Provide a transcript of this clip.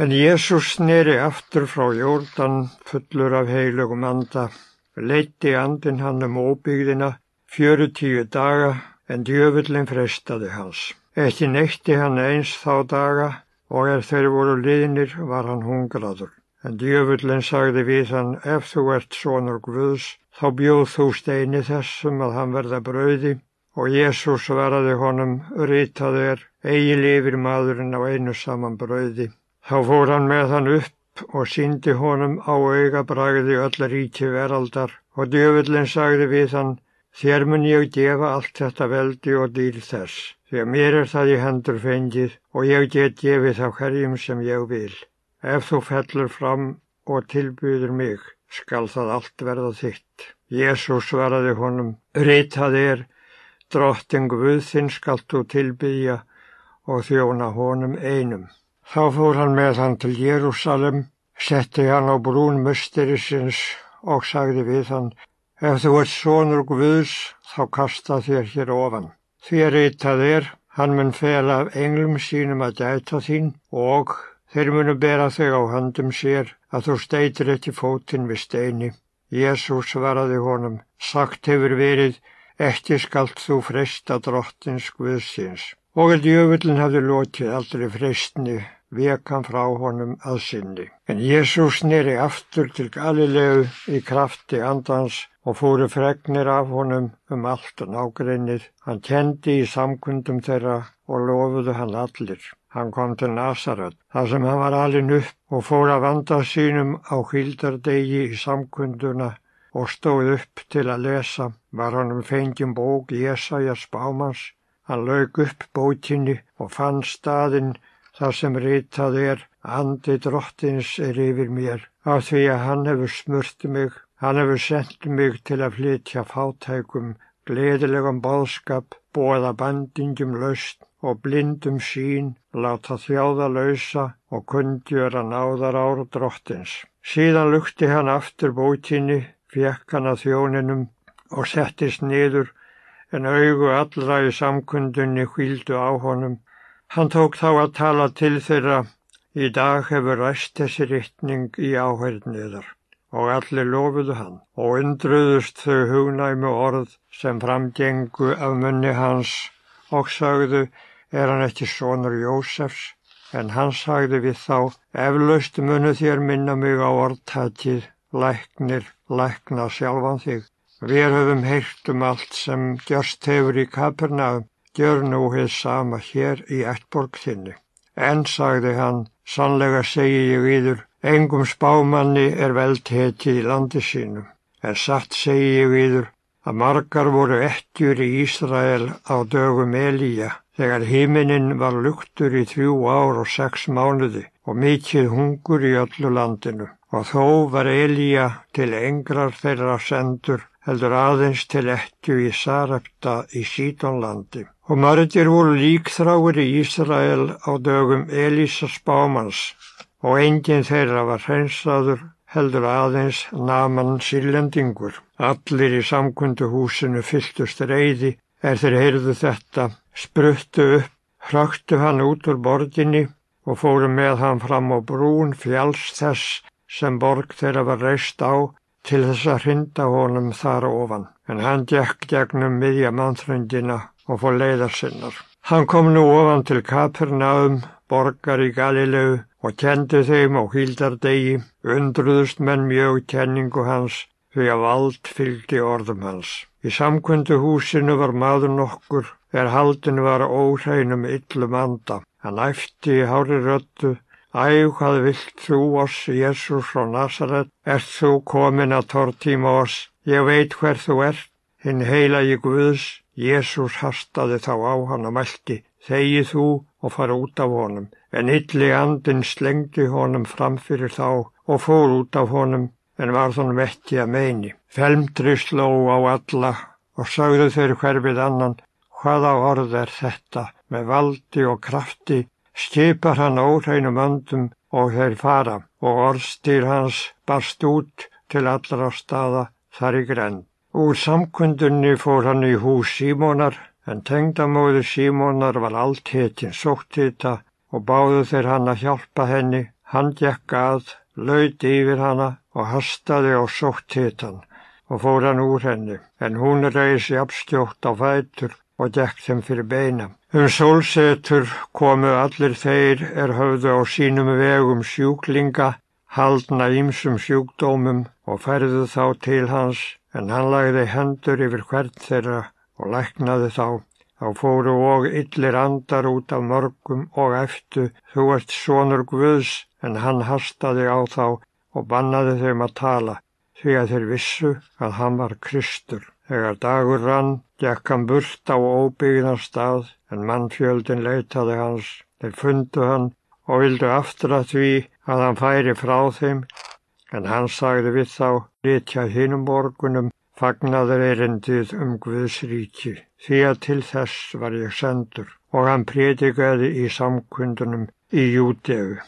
En Jésús sneri aftur frá jórdan fullur af heilugum anda, leitti andin hann um óbyggðina fjörutíu daga en djöfullin frestaði hans. Ekki neytti hann eins þá daga og ef þeir voru liðnir var hann hungraður. En djöfullin sagði við hann, ef þú ert sonur Guðs, þá bjóð þú steini þessum að hann verða brauði og Jésús svaraði honum, ritaði er, eigi lifir maðurinn á einu saman brauði. Þá fór hann með hann upp og síndi honum á auga bragði öll ríti veraldar og djöfullin sagði við hann, Þér mun ég gefa allt þetta veldi og dýr þess, því að mér er það í hendur fengið og ég get gefið þá hverjum sem ég vil. Ef þú fellur fram og tilbyður mig, skal það allt verða þitt. Jésús svaraði honum, ritað er, drotting Guðþinn skalt þú tilbyðja og þjóna honum einum. Þá fór hann með hann til Jérúsalem, setti hann á brún musterisins og sagði við hann, Ef þú ert sonur Guðs, þá kasta þér hér ofan. Þér eitað er, hann mun fela af englum sínum að dæta þín og þeir munu bera þig á handum sér að þú steitir ekki fótinn við steini. Jésús svaraði honum, sagt hefur verið, ekki skalt þú fresta drottins Guðsins. Og að djöfullin hafði lótið aldrei frestni, vek hann frá honum að sinni. En Jésús neri aftur til Galilegu í krafti andans og fóru fregnir af honum um allt og nágreinir. Hann kendi í samkundum þeirra og lofuðu hann allir. Hann kom til Nasaret, þar sem hann var alin upp og fór að vanda sínum á hildardegi í samkunduna og stóð upp til að lesa. Var honum fengjum bók Jésaja spámans. Hann lauk upp bókinni og fann staðinn þar sem ritað er Andi drottins er yfir mér af því að hann hefur smurt mig Hann hefur sendt mig til að flytja fátækum, gleðilegum bóðskap, bóða bandingjum laust og blindum sín, láta þjáða lausa og kundjöra náðar ára drottins. Síðan lukti hann aftur bótinni, fekk hann að þjóninum og settist niður, en augu allra í samkundunni hvíldu á honum. Hann tók þá að tala til þeirra, í dag hefur ræst þessi rittning í áhærniðar og allir lofuðu hann. Og undruðust þau hugnæmu orð sem framgengu af munni hans og sagðu er hann ekki sonur Jósefs? En hann sagði við þá eflaust munu þér minna mig á orðtætið læknir, lækna sjálfan þig. Við höfum heyrt um allt sem gjörst hefur í Kapernaum, gjör nú heið sama hér í ættborg þinni. En, sagði hann, sannlega segi ég yður, Engum spámanni er veldhetið í landi sínum, en satt segi ég viður að margar voru ettjur í Ísrael á dögum Elíja, þegar hímininn var luktur í þrjú ár og sex mánuði og mikið hungur í öllu landinu. Og þó var Elíja til engrar þeirra sendur, heldur aðeins til ettju í Sarepta í Sítonlandi. Og margir voru líkþráir í Ísrael á dögum Elísa spámans, og enginn þeirra var hreinsaður heldur aðeins naman sílendingur. Allir í samkundu húsinu fylltust reyði er þeir heyrðu þetta, spruttu upp, hröktu hann út úr borginni og fóru með hann fram á brún fjáls þess sem borg þeirra var reist á til þess að hrinda honum þar ofan. En hann gekk gegnum miðja mannþröndina og fór leiðar sinnar. Hann kom nú ofan til Kapernaum, borgar í Galilegu og kendi þeim á hýldardegi, undruðust menn mjög kenningu hans því að vald fylgdi orðum hans. Í samkundu húsinu var maður nokkur, er haldin var óhreinum yllum anda. Hann æfti í hári röttu, Æg, hvað vilt þú oss, Jésús frá Nazaret? Ert þú komin að tortíma oss? Ég veit hver þú ert, hinn heila í Guðs. Jésús hastaði þá á hann og mælti, þegi þú og fara út af honum en illi andin slengdi honum framfyrir þá og fór út af honum en var þann vetti að meini. Felmdri sló á alla og sagðu þeir hverfið annan, hvaða orð er þetta með valdi og krafti, skipar hann óhreinum andum og þeir fara og orðstýr hans barst út til allra staða þar í grenn. Úr samkundunni fór hann í hús Símónar en tengdamóður Símónar var allt hetin sótt þetta og báðu þeir hann að hjálpa henni. Hann gekk að, laut yfir hana og hastaði og sótt hitan og fór hann úr henni, en hún reysi abstjótt á fætur og gekk þeim fyrir beina. Um sólsetur komu allir þeir er höfðu á sínum vegum sjúklinga, haldna ímsum sjúkdómum og færðu þá til hans, en hann lagði hendur yfir hvern þeirra og læknaði þá. Þá fóru og yllir andar út af mörgum og eftir, þú ert sonur Guðs, en hann hastaði á þá og bannaði þeim að tala því að þeir vissu að hann var Kristur. Þegar dagur rann, gekk hann burt á óbyggðan stað, en mannfjöldin leitaði hans. Þeir fundu hann og vildu aftur að því að hann færi frá þeim, en hann sagði við þá, litja hinnum borgunum, fagnaður erindið um Guðs ríki, því að til þess var ég sendur, og hann prétikaði í samkundunum í Jútegu.